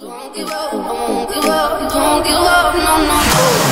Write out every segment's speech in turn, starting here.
to the sky. We put the good in the good in the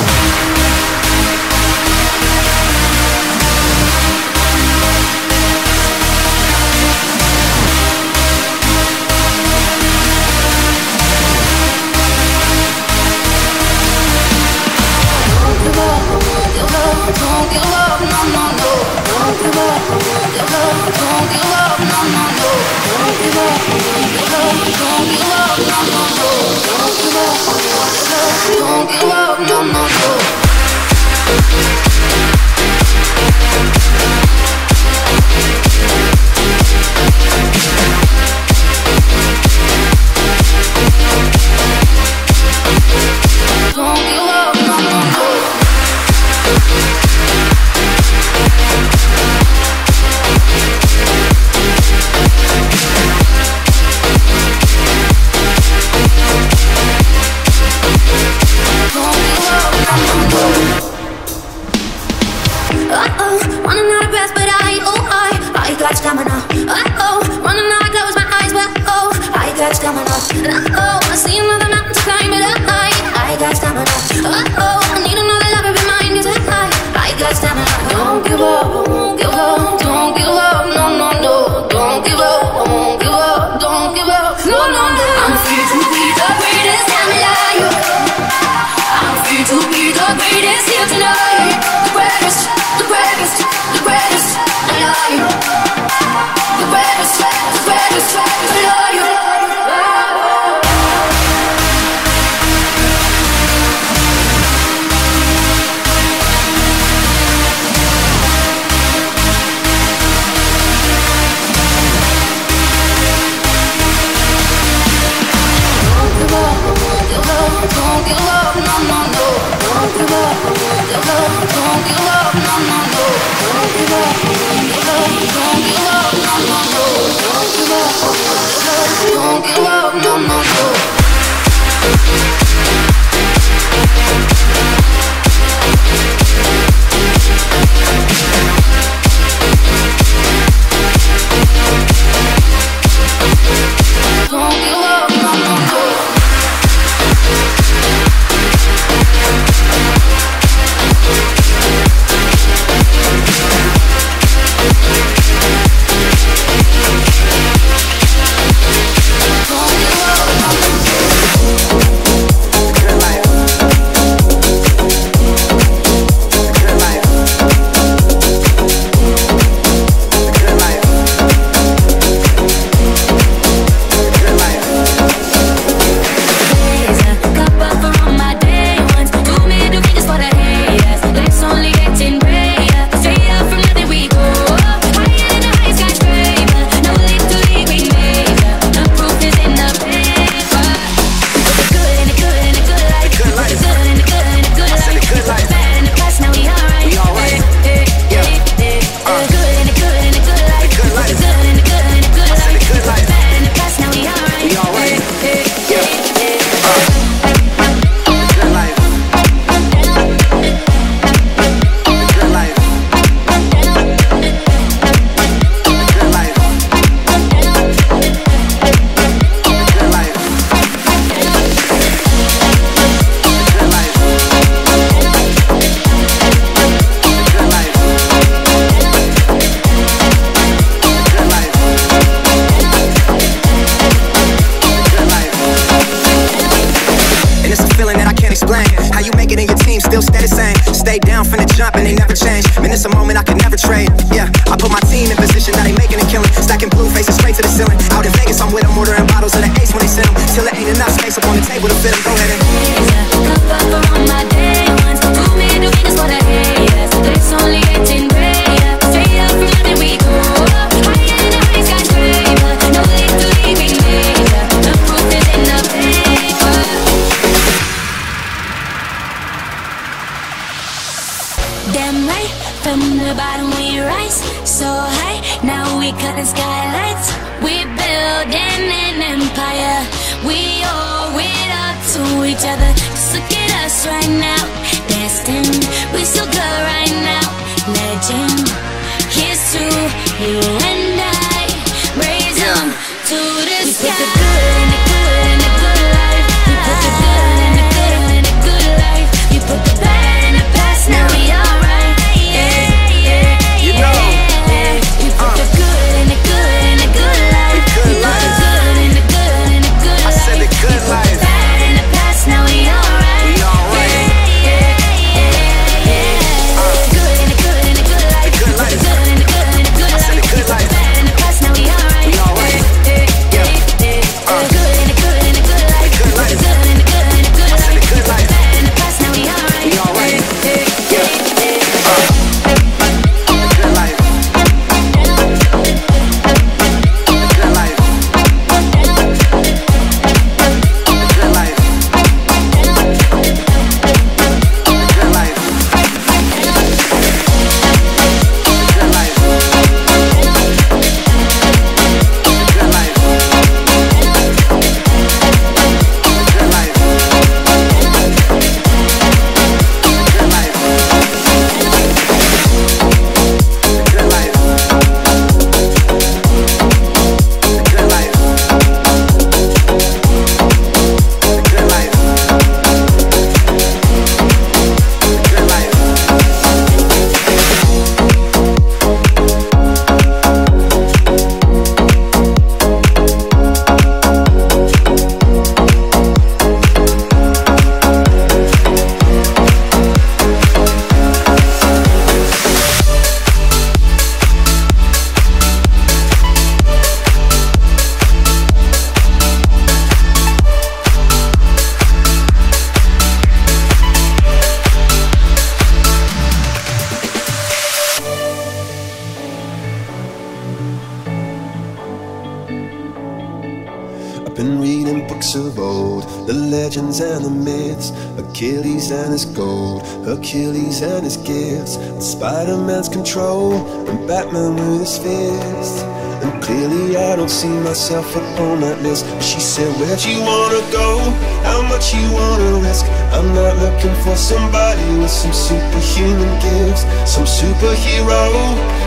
The legends and the myths, Achilles and his gold, Achilles and his gifts, Spider Man's control, and Batman with his fists. And clearly I don't see myself upon that list. She said, where'd you wanna go? How much you wanna risk? I'm not looking for somebody with some superhuman gifts Some superhero,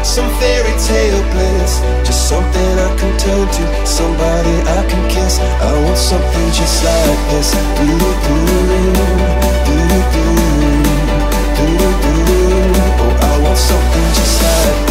some fairy tale bliss. Just something I can turn to, somebody I can kiss. I want something just like this. Do do do do do do Oh, I want something just like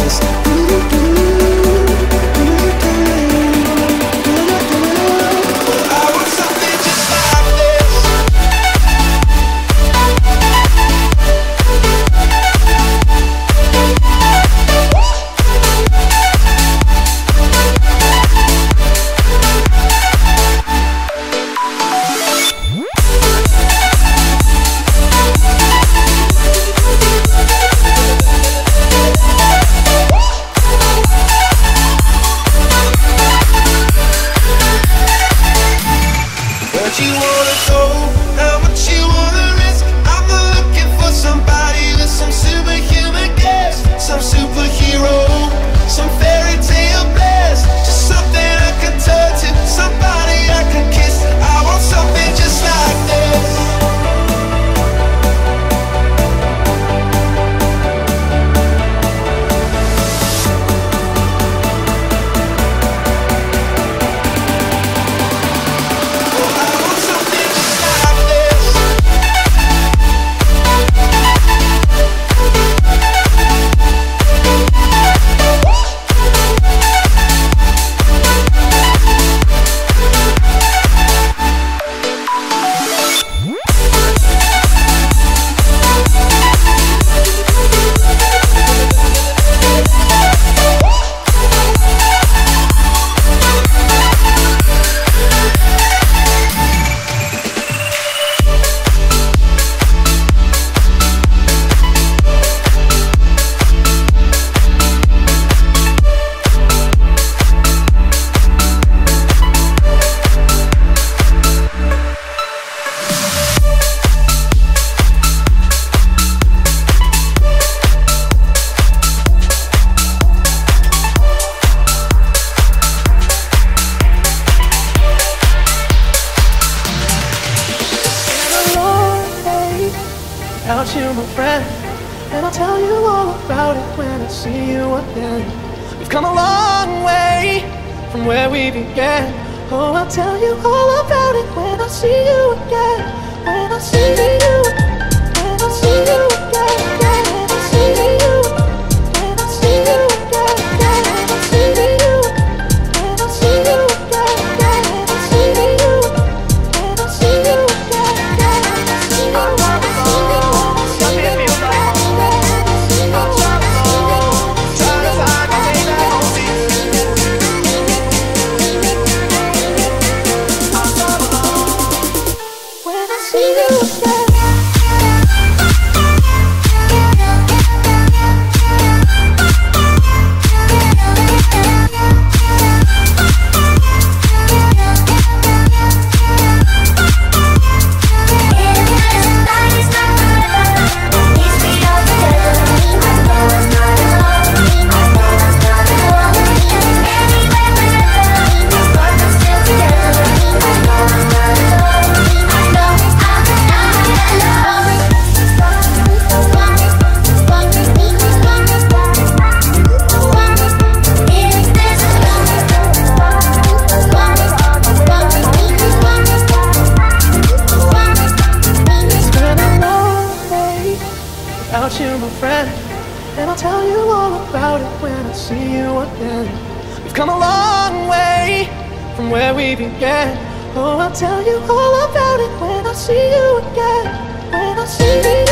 again. Oh, I'll tell you all about it when I see you again. When I see you.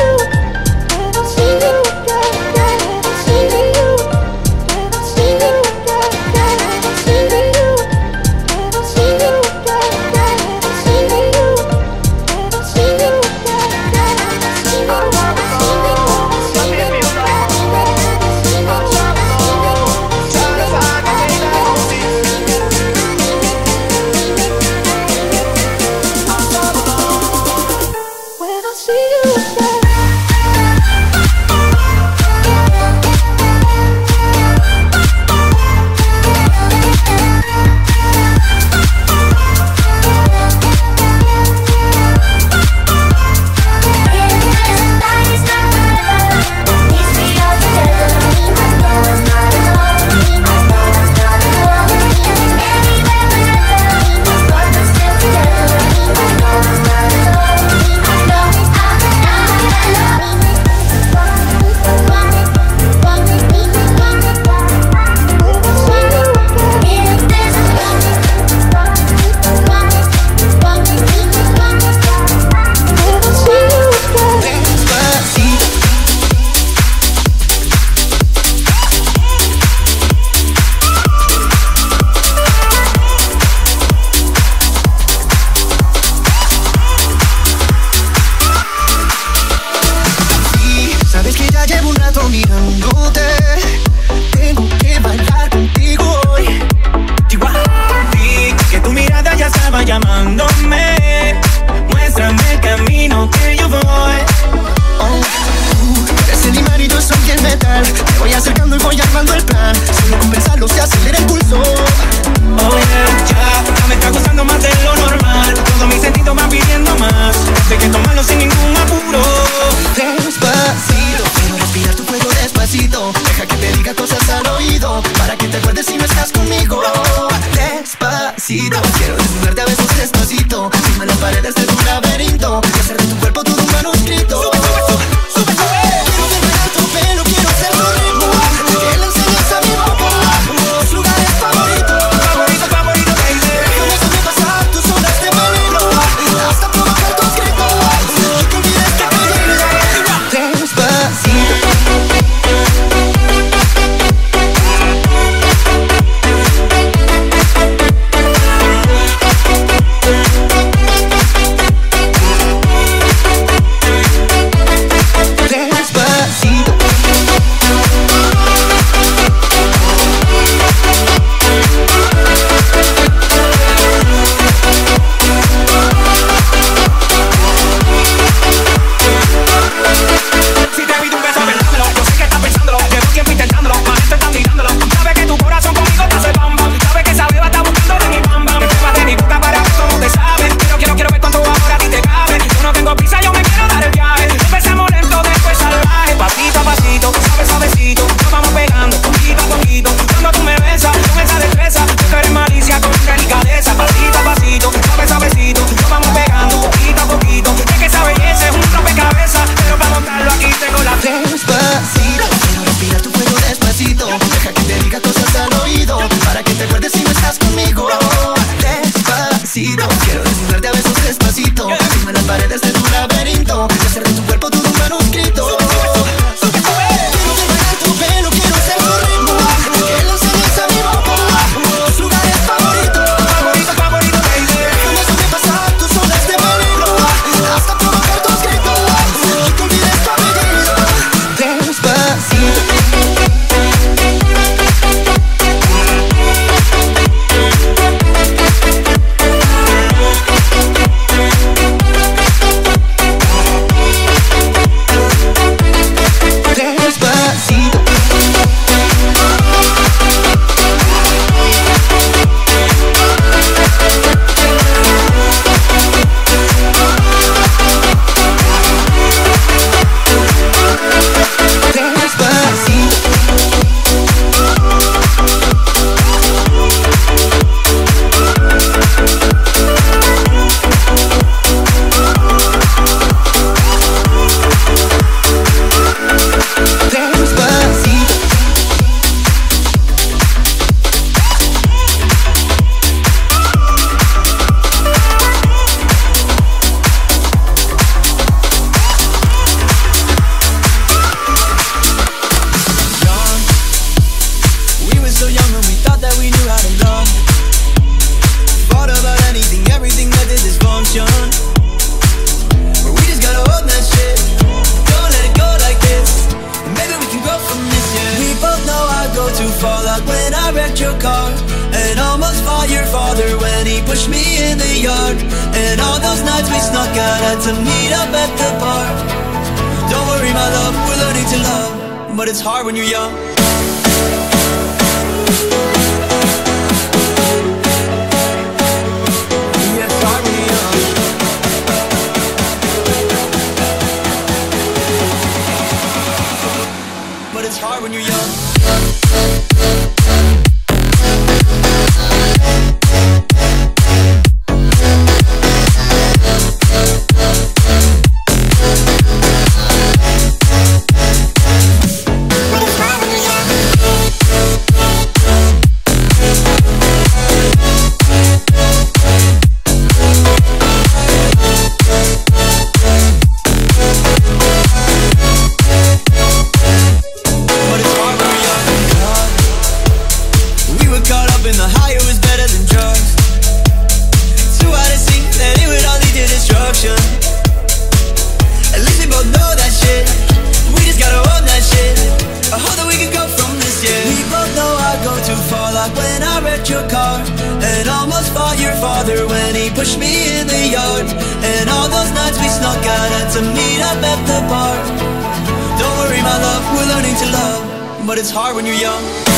learning to love, but it's hard when you're young.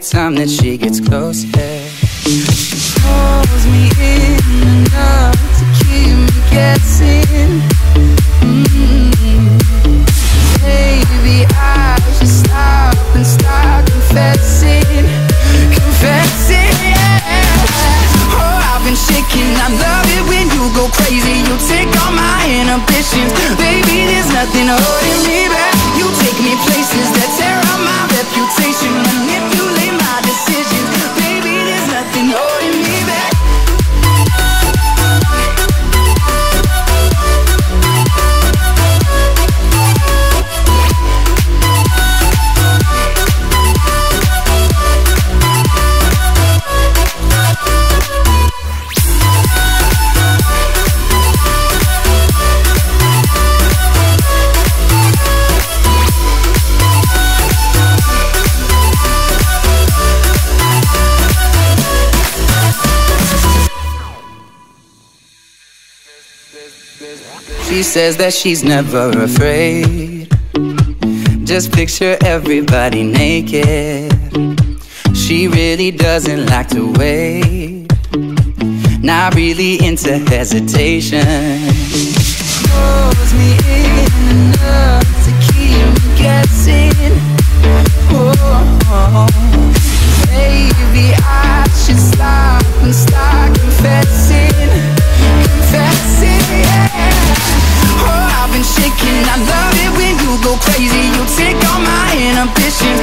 Time that she gets close, says that she's never afraid. Just picture everybody naked. She really doesn't like to wait. Not really into hesitation. Pulls me in enough to keep me guessing. Oh, maybe I should stop and start confessing, confessing. Yeah. Been shaking. I love it when you go crazy. You take all my inhibitions,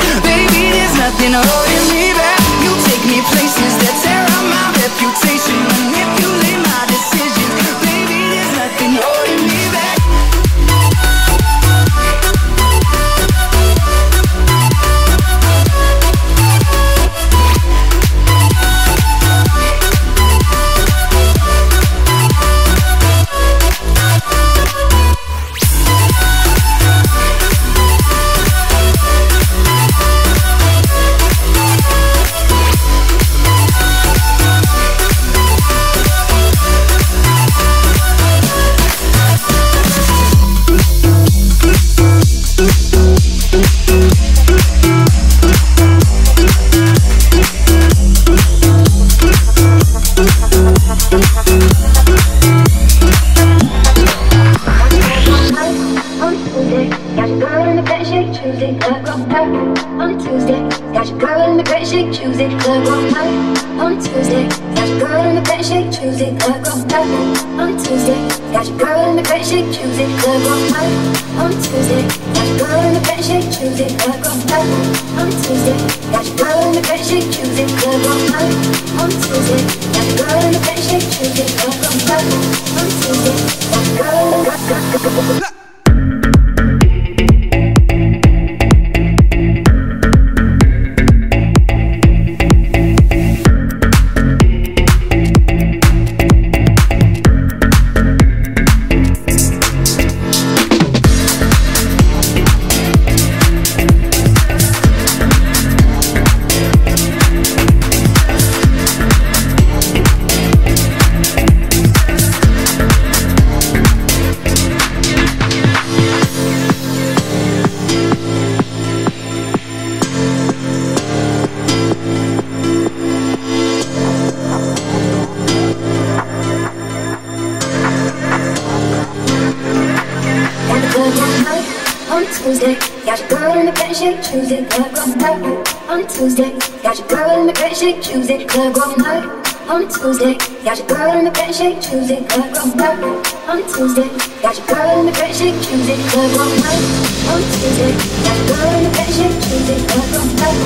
shake Tuesday. Club go night on Tuesday. Got your girl in the bed, shake Tuesday. Club go night on Tuesday. Got your girl in the bed, shake Tuesday. Club go night on Tuesday. Got your girl in the bed, shake Tuesday. Club go night on Tuesday. Got your girl in the bed, shake Tuesday. Club go night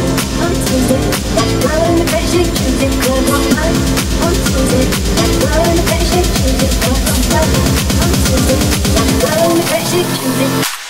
on Tuesday. Got your girl in the bed, shake Tuesday. Club go night on Tuesday. Got your girl in the bed, shake Tuesday. Club go night on Tuesday. Got your girl in the bed, shake Tuesday.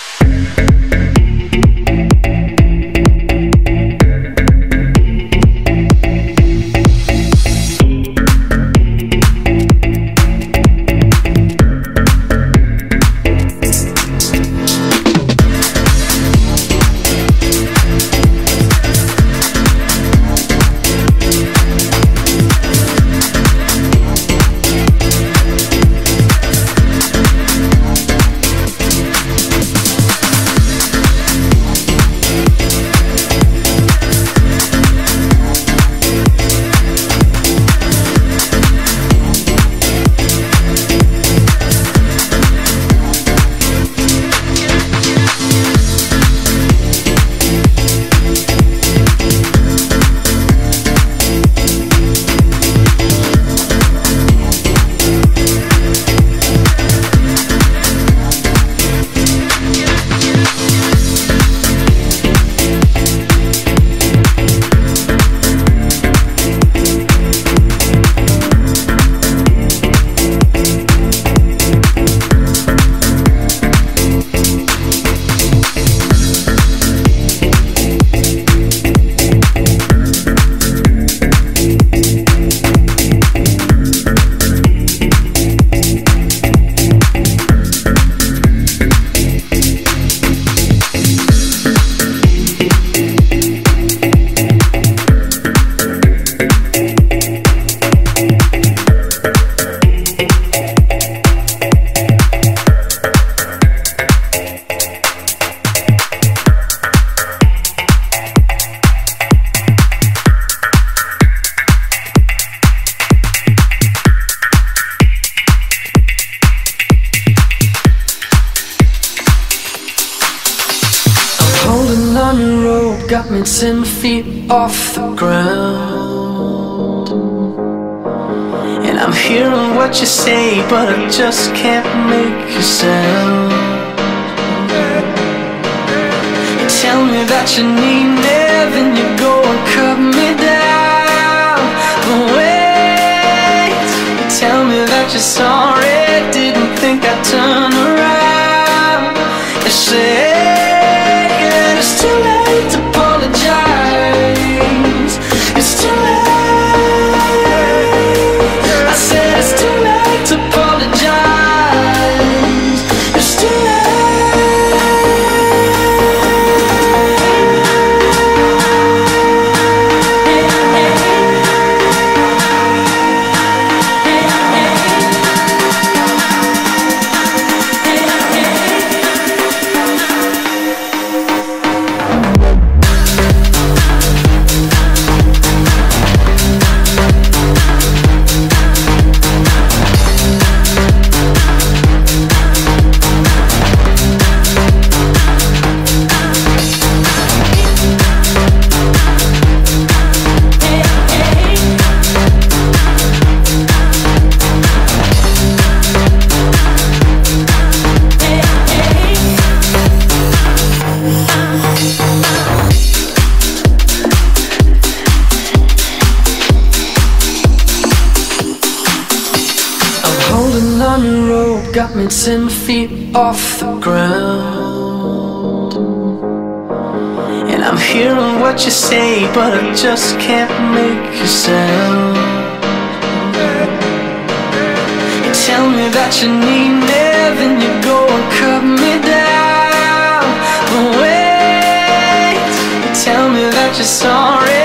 Ten feet off the ground. And I'm hearing what you say, but I just can't make a sound. You tell me that you need me, then you go and cut me down. But wait, you tell me that you're sorry, ten feet off the ground. And I'm hearing what you say, but I just can't make a sound. You tell me that you need me, then you go and cut me down. But wait, you tell me that you're sorry,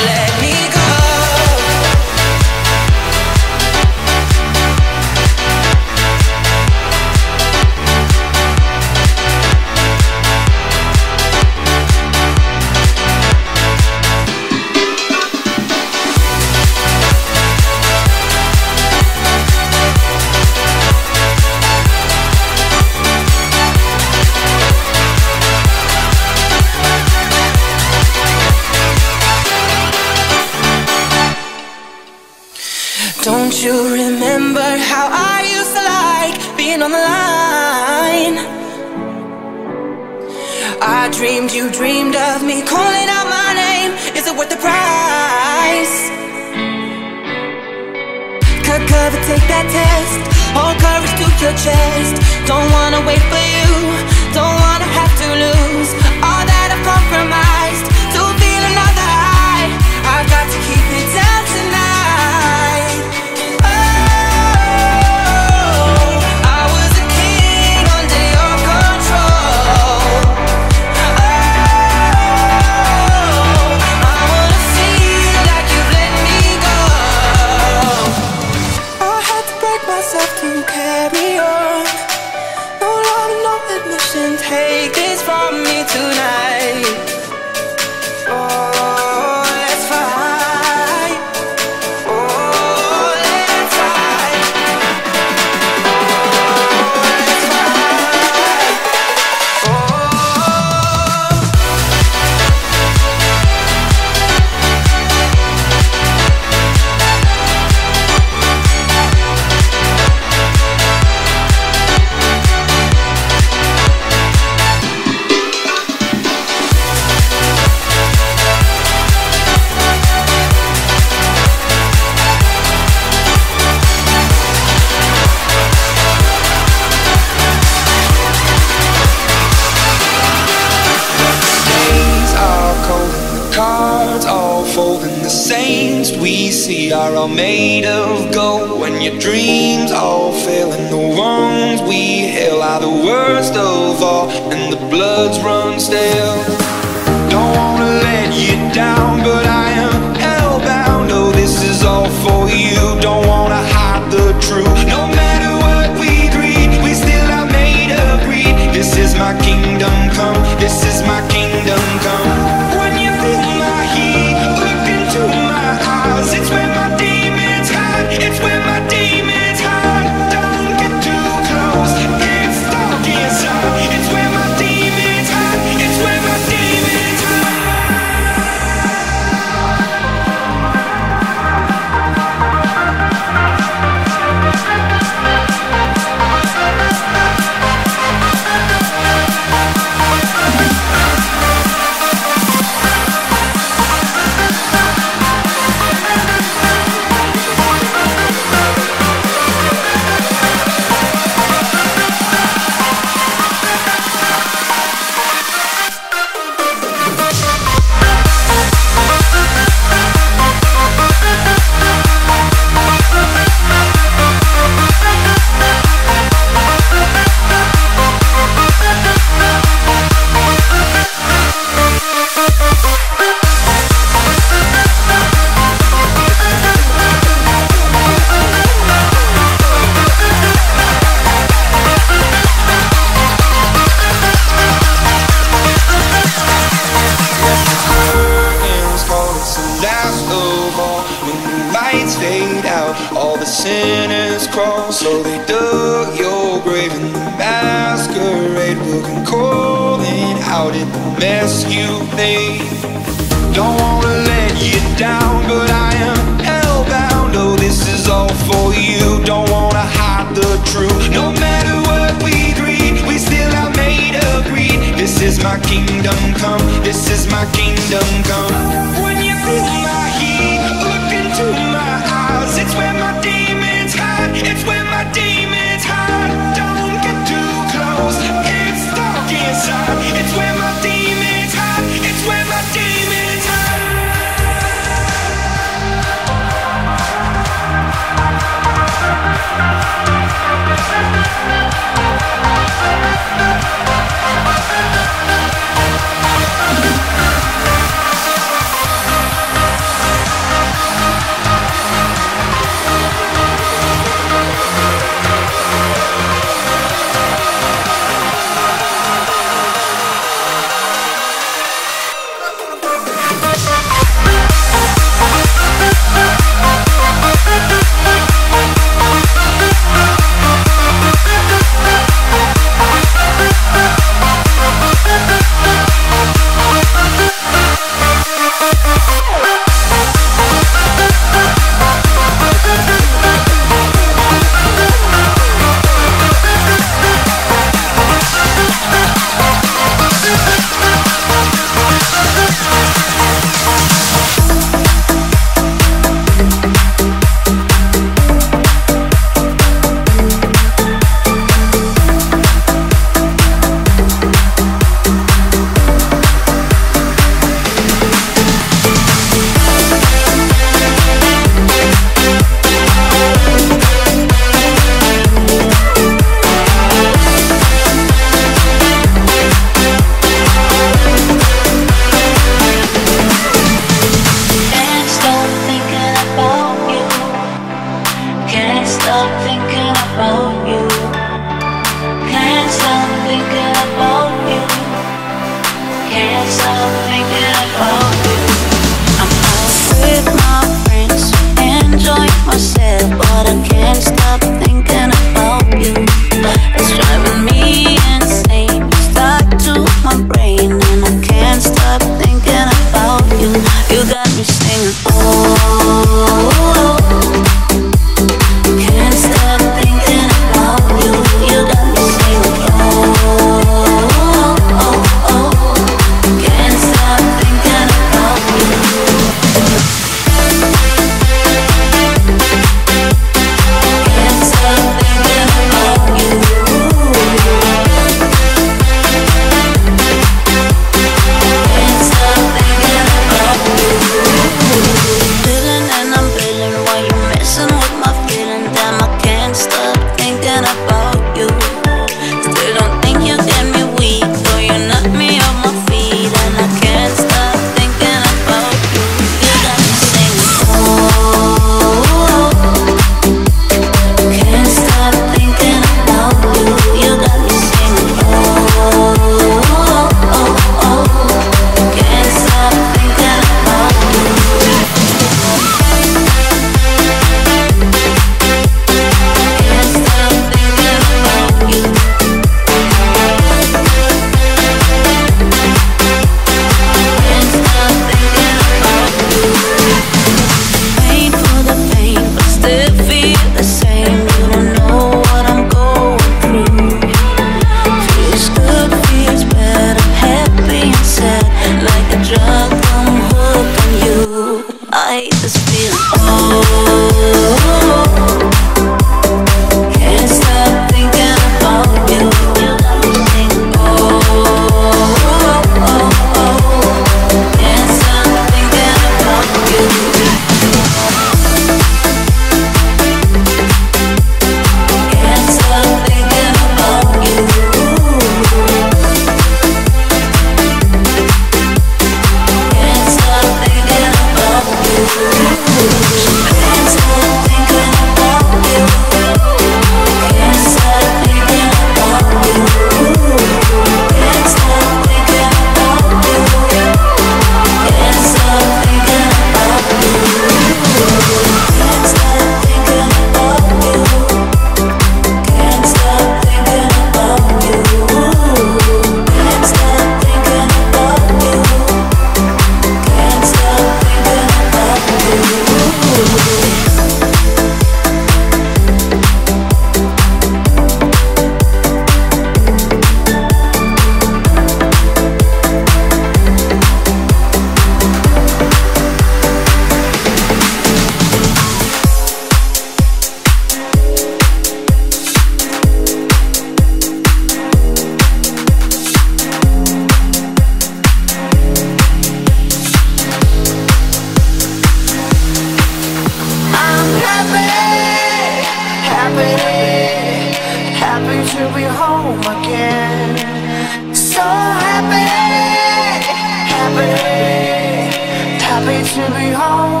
to be home,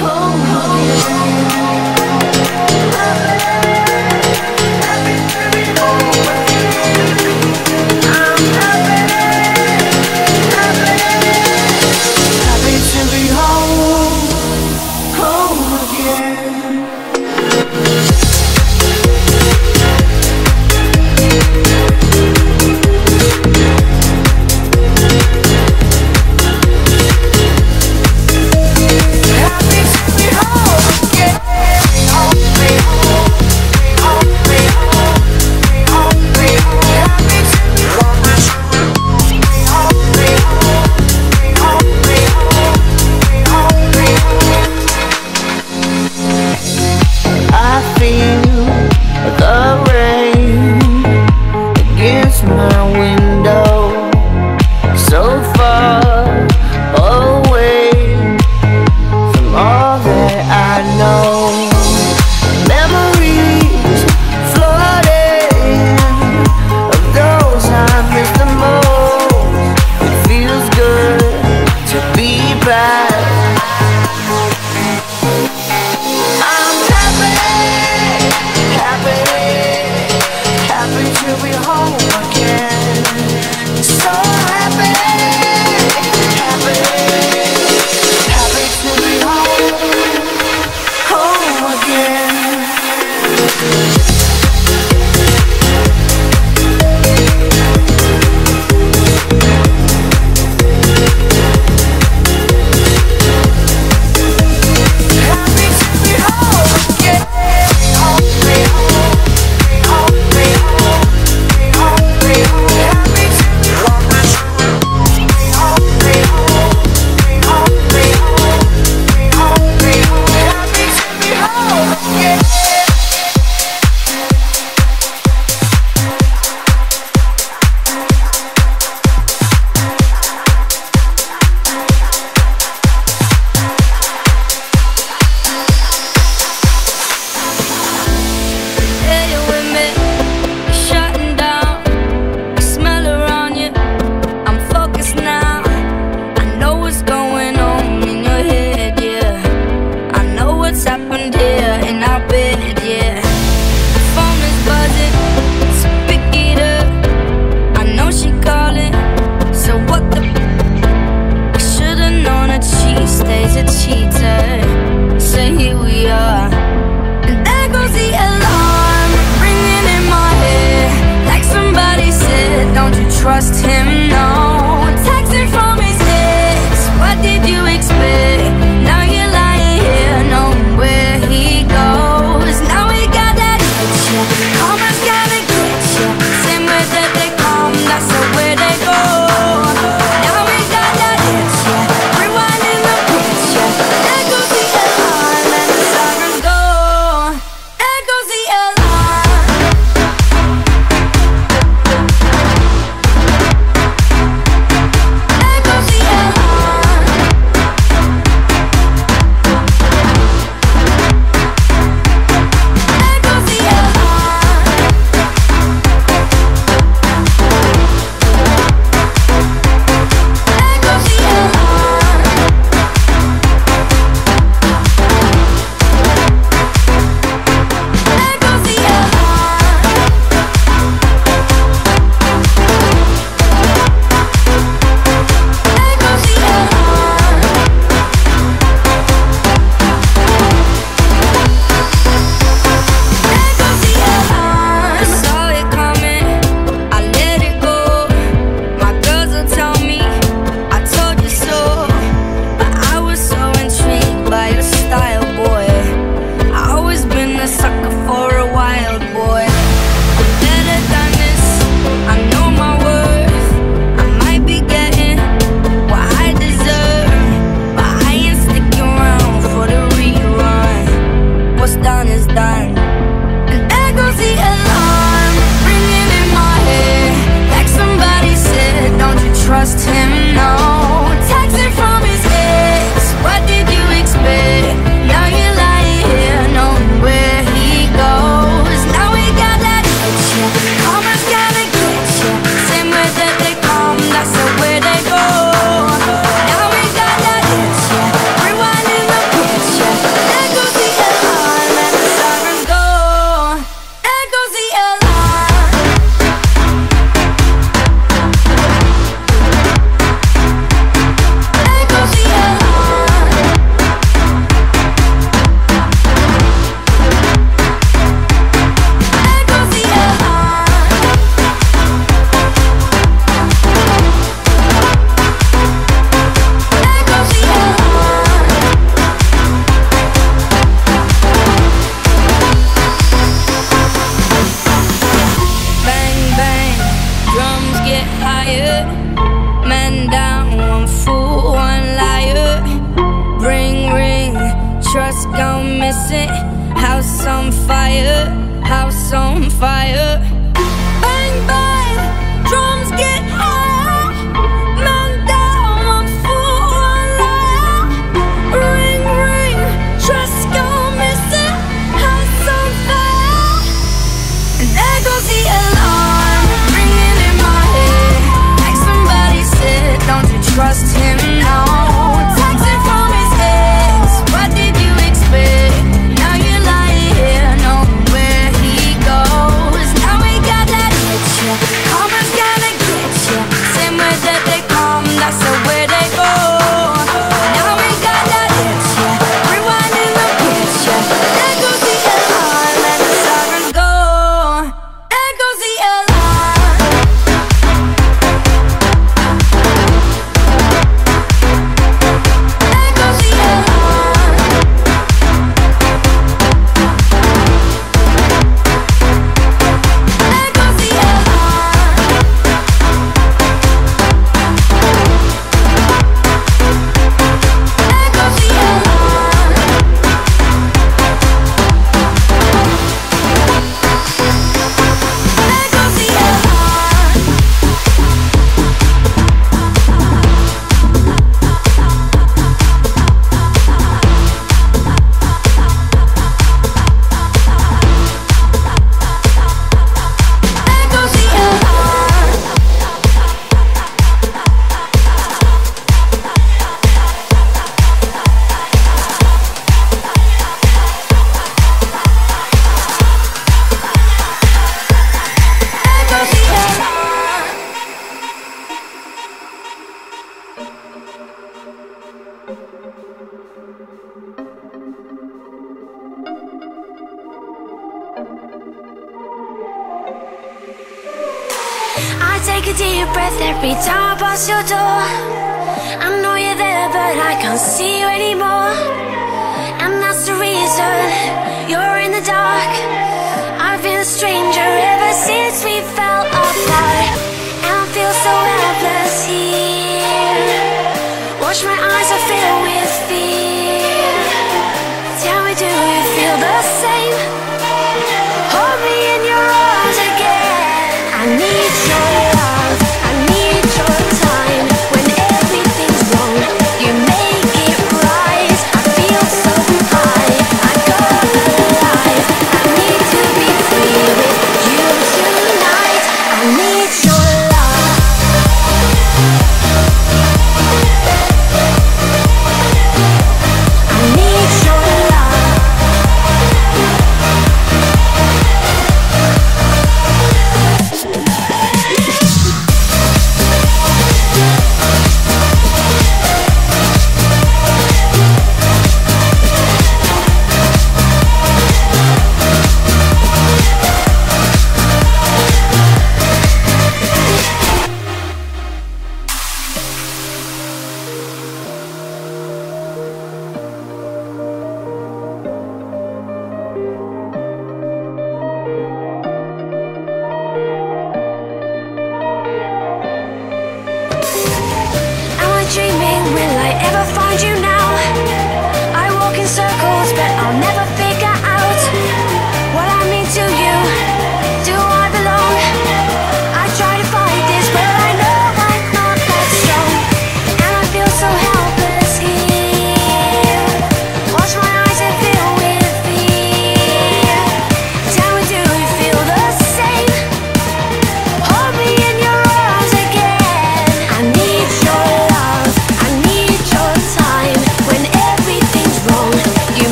home again.